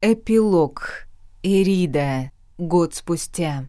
Эпилог. Ирида. Год спустя.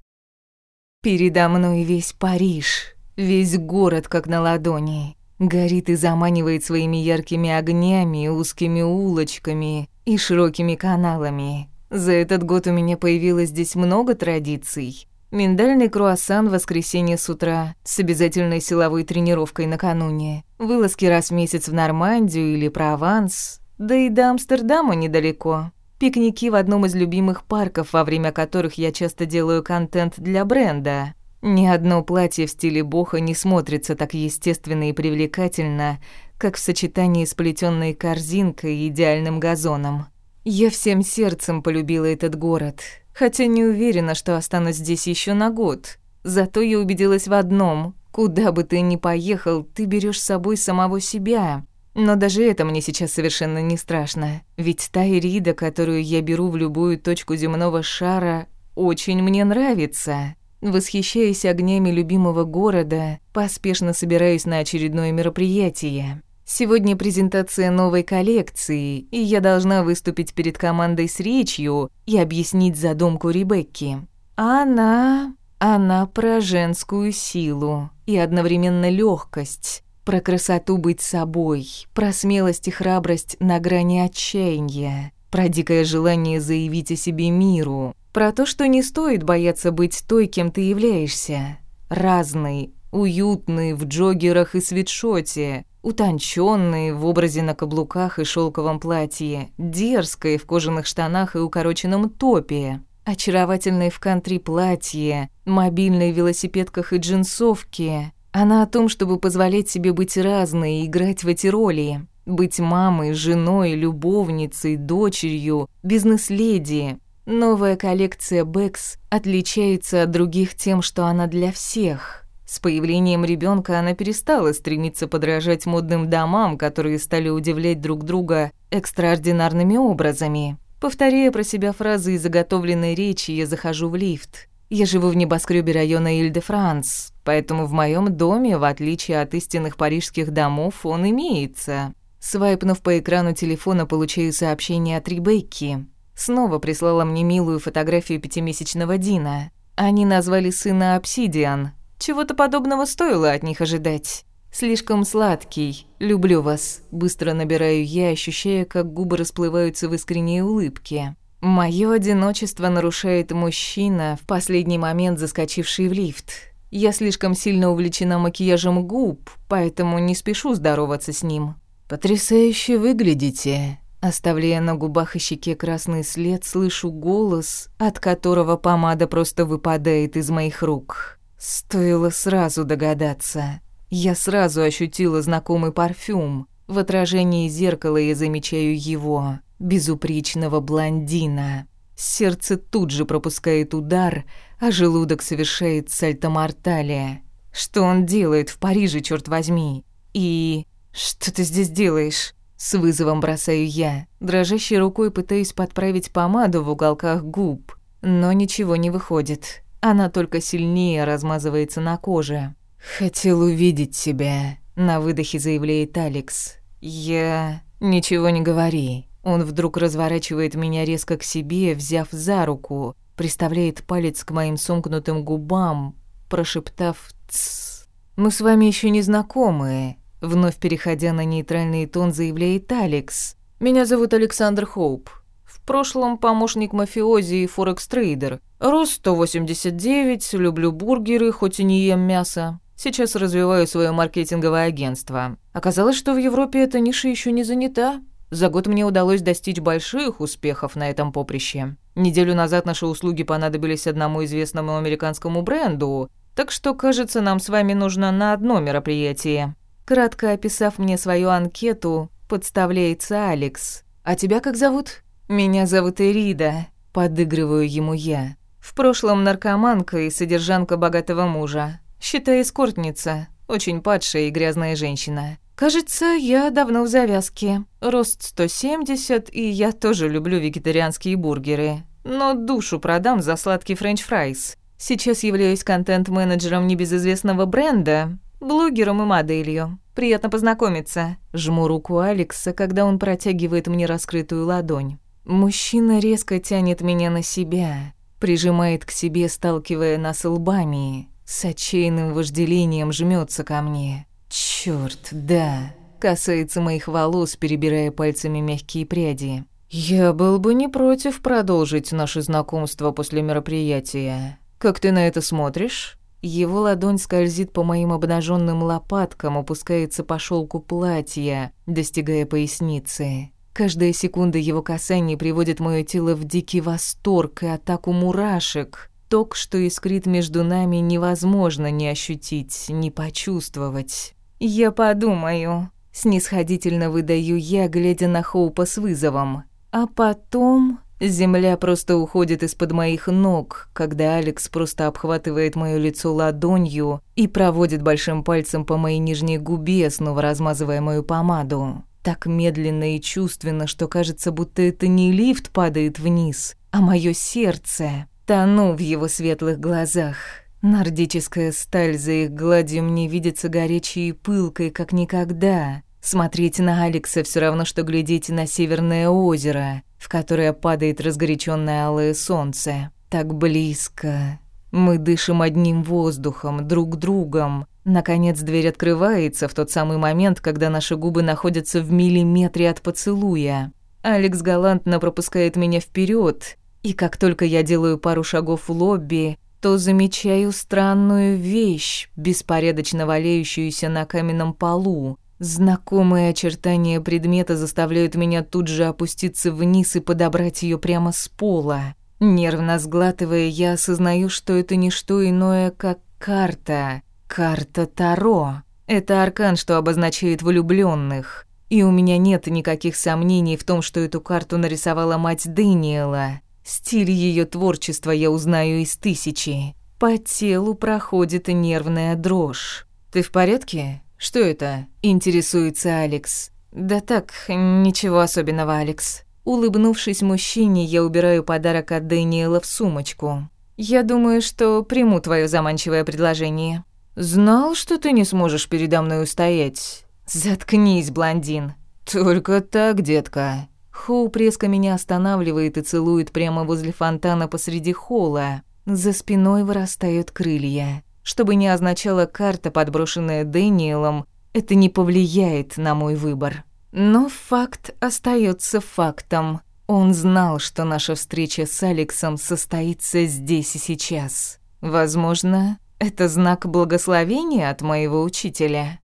Передо мной весь Париж, весь город как на ладони. Горит и заманивает своими яркими огнями, узкими улочками и широкими каналами. За этот год у меня появилось здесь много традиций. Миндальный круассан в воскресенье с утра с обязательной силовой тренировкой накануне. Вылазки раз в месяц в Нормандию или Прованс, да и до Амстердама недалеко пикники в одном из любимых парков, во время которых я часто делаю контент для бренда. Ни одно платье в стиле боха не смотрится так естественно и привлекательно, как в сочетании с плетённой корзинкой и идеальным газоном. Я всем сердцем полюбила этот город, хотя не уверена, что останусь здесь еще на год. Зато я убедилась в одном: куда бы ты ни поехал, ты берешь с собой самого себя. Но даже это мне сейчас совершенно не страшно, ведь та Ирида, которую я беру в любую точку земного шара, очень мне нравится. Восхищаясь огнями любимого города, поспешно собираюсь на очередное мероприятие. Сегодня презентация новой коллекции, и я должна выступить перед командой с речью и объяснить задумку Ребекки. Она... она про женскую силу и одновременно легкость, про красоту быть собой, про смелость и храбрость на грани отчаяния, про дикое желание заявить о себе миру, про то, что не стоит бояться быть той, кем ты являешься. Разный, уютный в джогерах и свитшоте, утонченный в образе на каблуках и шелковом платье, дерзкой в кожаных штанах и укороченном топе, очаровательной в кантри платье, мобильной велосипедках и джинсовке, она о том, чтобы позволять себе быть разной и играть в эти роли. Быть мамой, женой, любовницей, дочерью, бизнес-леди. Новая коллекция Бэкс отличается от других тем, что она для всех. С появлением ребенка она перестала стремиться подражать модным домам, которые стали удивлять друг друга экстраординарными образами. Повторяя про себя фразы из заготовленной речи, я захожу в лифт. Я живу в небоскребе района Иль-де-Франс, Поэтому в моем доме, в отличие от истинных парижских домов, он имеется. Свайпнув по экрану телефона, получаю сообщение от Ребекки. Снова прислала мне милую фотографию пятимесячного Дина. Они назвали сына Обсидиан. Чего-то подобного стоило от них ожидать. «Слишком сладкий. Люблю вас». Быстро набираю я, ощущая, как губы расплываются в искренней улыбке. Мое одиночество нарушает мужчина, в последний момент заскочивший в лифт. Я слишком сильно увлечена макияжем губ, поэтому не спешу здороваться с ним. «Потрясающе выглядите!» Оставляя на губах и щеке красный след, слышу голос, от которого помада просто выпадает из моих рук. Стоило сразу догадаться. Я сразу ощутила знакомый парфюм. В отражении зеркала я замечаю его, безупречного блондина. Сердце тут же пропускает удар, а желудок совершает сальто-морталия. Что он делает в Париже, черт возьми? И... Что ты здесь делаешь? С вызовом бросаю я, дрожащей рукой пытаюсь подправить помаду в уголках губ. Но ничего не выходит. Она только сильнее размазывается на коже. «Хотел увидеть тебя», — на выдохе заявляет Алекс. «Я... ничего не говори. Он вдруг разворачивает меня резко к себе, взяв за руку, приставляет палец к моим сомкнутым губам, прошептав «Тссс». «Мы с вами еще не знакомы», — вновь переходя на нейтральный тон, заявляет Алекс. «Меня зовут Александр Хоуп. В прошлом помощник мафиози и форекс-трейдер. Рост 189, люблю бургеры, хоть и не ем мясо. Сейчас развиваю свое маркетинговое агентство. Оказалось, что в Европе эта ниша еще не занята. За год мне удалось достичь больших успехов на этом поприще. Неделю назад наши услуги понадобились одному известному американскому бренду, так что, кажется, нам с вами нужно на одно мероприятие». Кратко описав мне свою анкету, представляется Алекс. «А тебя как зовут?» «Меня зовут Эрида», — подыгрываю ему я. «В прошлом наркоманка и содержанка богатого мужа. Считай, эскортница. Очень падшая и грязная женщина. Кажется, я давно в завязке. Рост 170, и я тоже люблю вегетарианские бургеры. Но душу продам за сладкий french fries. Сейчас являюсь контент-менеджером небезызвестного бренда, блогером и моделью. Приятно познакомиться. Жму руку Алекса, когда он протягивает мне раскрытую ладонь. Мужчина резко тянет меня на себя, прижимает к себе, сталкивая нас лбами, с отчаянным вожделением жмется ко мне. Черт, да. Касается моих волос, перебирая пальцами мягкие пряди. Я был бы не против продолжить наше знакомство после мероприятия. Как ты на это смотришь? Его ладонь скользит по моим обнаженным лопаткам, опускается по шелку платья, достигая поясницы. Каждая секунда его касаний приводит мое тело в дикий восторг и атаку мурашек. Ток, что искрит между нами, невозможно не ощутить, не почувствовать. «Я подумаю», — снисходительно выдаю я, глядя на Хоупа с вызовом. А потом земля просто уходит из-под моих ног, когда Алекс просто обхватывает моё лицо ладонью и проводит большим пальцем по моей нижней губе, снова размазывая мою помаду. Так медленно и чувственно, что кажется, будто это не лифт падает вниз, а мое сердце тону в его светлых глазах. Нордическая сталь за их гладью мне видится горячей и пылкой, как никогда. Смотреть на Алекса все равно, что глядеть на северное озеро, в которое падает разгоряченное алое солнце. Так близко. Мы дышим одним воздухом, друг другом. Наконец дверь открывается в тот самый момент, когда наши губы находятся в миллиметре от поцелуя. Алекс галантно пропускает меня вперед, и как только я делаю пару шагов в лобби, то замечаю странную вещь, беспорядочно валяющуюся на каменном полу. Знакомые очертания предмета заставляют меня тут же опуститься вниз и подобрать ее прямо с пола. Нервно сглатывая, я осознаю, что это не что иное, как карта. Карта Таро. Это аркан, что обозначает влюбленных. И у меня нет никаких сомнений в том, что эту карту нарисовала мать Дэниела. Стиль ее творчества я узнаю из тысячи. По телу проходит нервная дрожь. «Ты в порядке? Что это?» – интересуется Алекс. «Да так, ничего особенного, Алекс». Улыбнувшись мужчине, я убираю подарок от Дэниела в сумочку. «Я думаю, что приму твое заманчивое предложение». «Знал, что ты не сможешь передо мной устоять». «Заткнись, блондин». «Только так, детка». Хоуп преска меня останавливает и целует прямо возле фонтана посреди холла. За спиной вырастают крылья. Что бы ни означала карта, подброшенная Дэниелом, это не повлияет на мой выбор. Но факт остается фактом. Он знал, что наша встреча с Алексом состоится здесь и сейчас. Возможно, это знак благословения от моего учителя.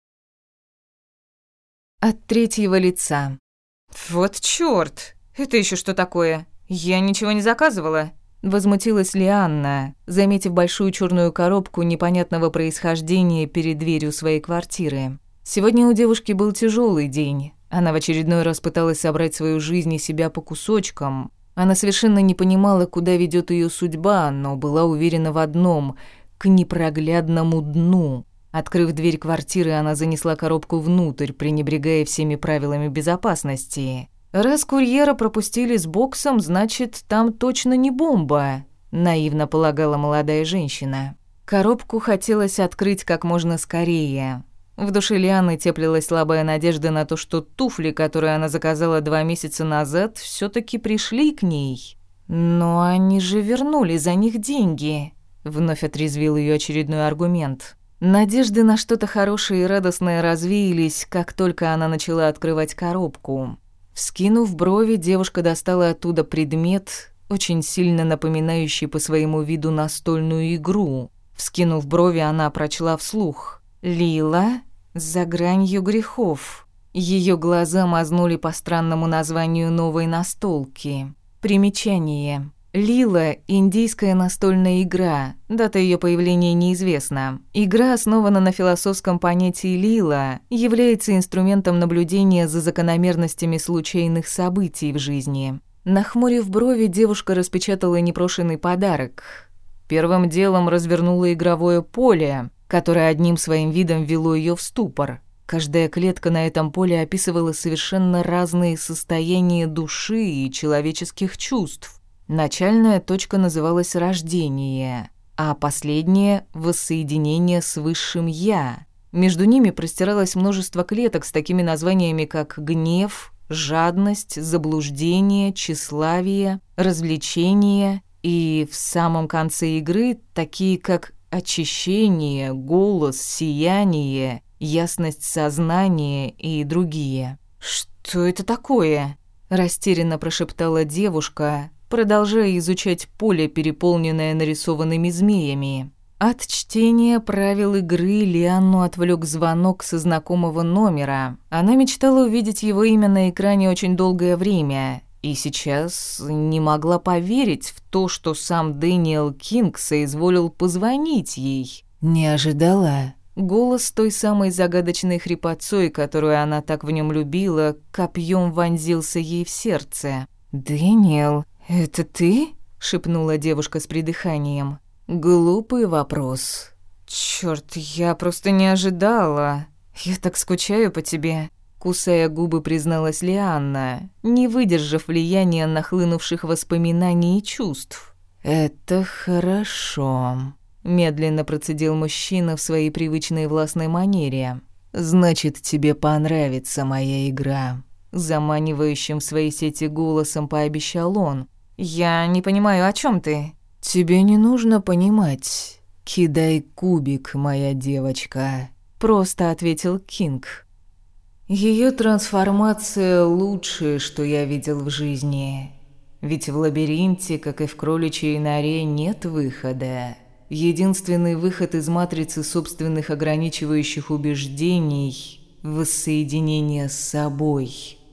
От третьего лица. «Вот черт! Это еще что такое? Я ничего не заказывала!» Возмутилась Лианна, заметив большую черную коробку непонятного происхождения перед дверью своей квартиры. Сегодня у девушки был тяжелый день. Она в очередной раз пыталась собрать свою жизнь и себя по кусочкам. Она совершенно не понимала, куда ведет ее судьба, но была уверена в одном – к непроглядному дну. Открыв дверь квартиры, она занесла коробку внутрь, пренебрегая всеми правилами безопасности. «Раз курьера пропустили с боксом, значит, там точно не бомба», — наивно полагала молодая женщина. Коробку хотелось открыть как можно скорее. В душе Лианы теплилась слабая надежда на то, что туфли, которые она заказала два месяца назад, все таки пришли к ней. «Но они же вернули за них деньги», — вновь отрезвил ее очередной аргумент. Надежды на что-то хорошее и радостное развеялись, как только она начала открывать коробку. Вскинув брови, девушка достала оттуда предмет, очень сильно напоминающий по своему виду настольную игру. Вскинув брови, она прочла вслух «Лила за гранью грехов». Ее глаза мазнули по странному названию новой настолки. Примечание. Лила – индийская настольная игра. Дата ее появления неизвестна. Игра основана на философском понятии «лила», является инструментом наблюдения за закономерностями случайных событий в жизни. Нахмурив брови, девушка распечатала непрошенный подарок. Первым делом развернула игровое поле, которое одним своим видом вело ее в ступор. Каждая клетка на этом поле описывала совершенно разные состояния души и человеческих чувств. Начальная точка называлась «рождение», а последняя — «воссоединение с высшим «я». Между ними простиралось множество клеток с такими названиями, как «гнев», «жадность», «заблуждение», «тщеславие», «развлечение» и в самом конце игры такие, как «очищение», «голос», «сияние», «ясность сознания» и другие. «Что это такое?» – растерянно прошептала девушка, продолжая изучать поле, переполненное нарисованными змеями. От чтения правил игры Лианну отвлек звонок со знакомого номера. Она мечтала увидеть его имя на экране очень долгое время и сейчас не могла поверить в то, что сам Дэниел Кинг соизволил позвонить ей. Не ожидала. Голос той самой загадочной хрипотцой, которую она так в нем любила, копьем вонзился ей в сердце. «Дэниел, «Это ты?» — шепнула девушка с придыханием. «Глупый вопрос». «Чёрт, я просто не ожидала. Я так скучаю по тебе», — кусая губы, призналась Лианна, не выдержав влияния нахлынувших воспоминаний и чувств. «Это хорошо», — медленно процедил мужчина в своей привычной властной манере. «Значит, тебе понравится моя игра», — заманивающим в свои сети голосом пообещал он, я не понимаю, о чем ты? Тебе не нужно понимать. Кидай кубик, моя девочка, просто ответил Кинг. Ее трансформация лучшее, что я видел в жизни. Ведь в лабиринте, как и в кроличьей норе, нет выхода. Единственный выход из матрицы собственных ограничивающих убеждений – воссоединение с собой –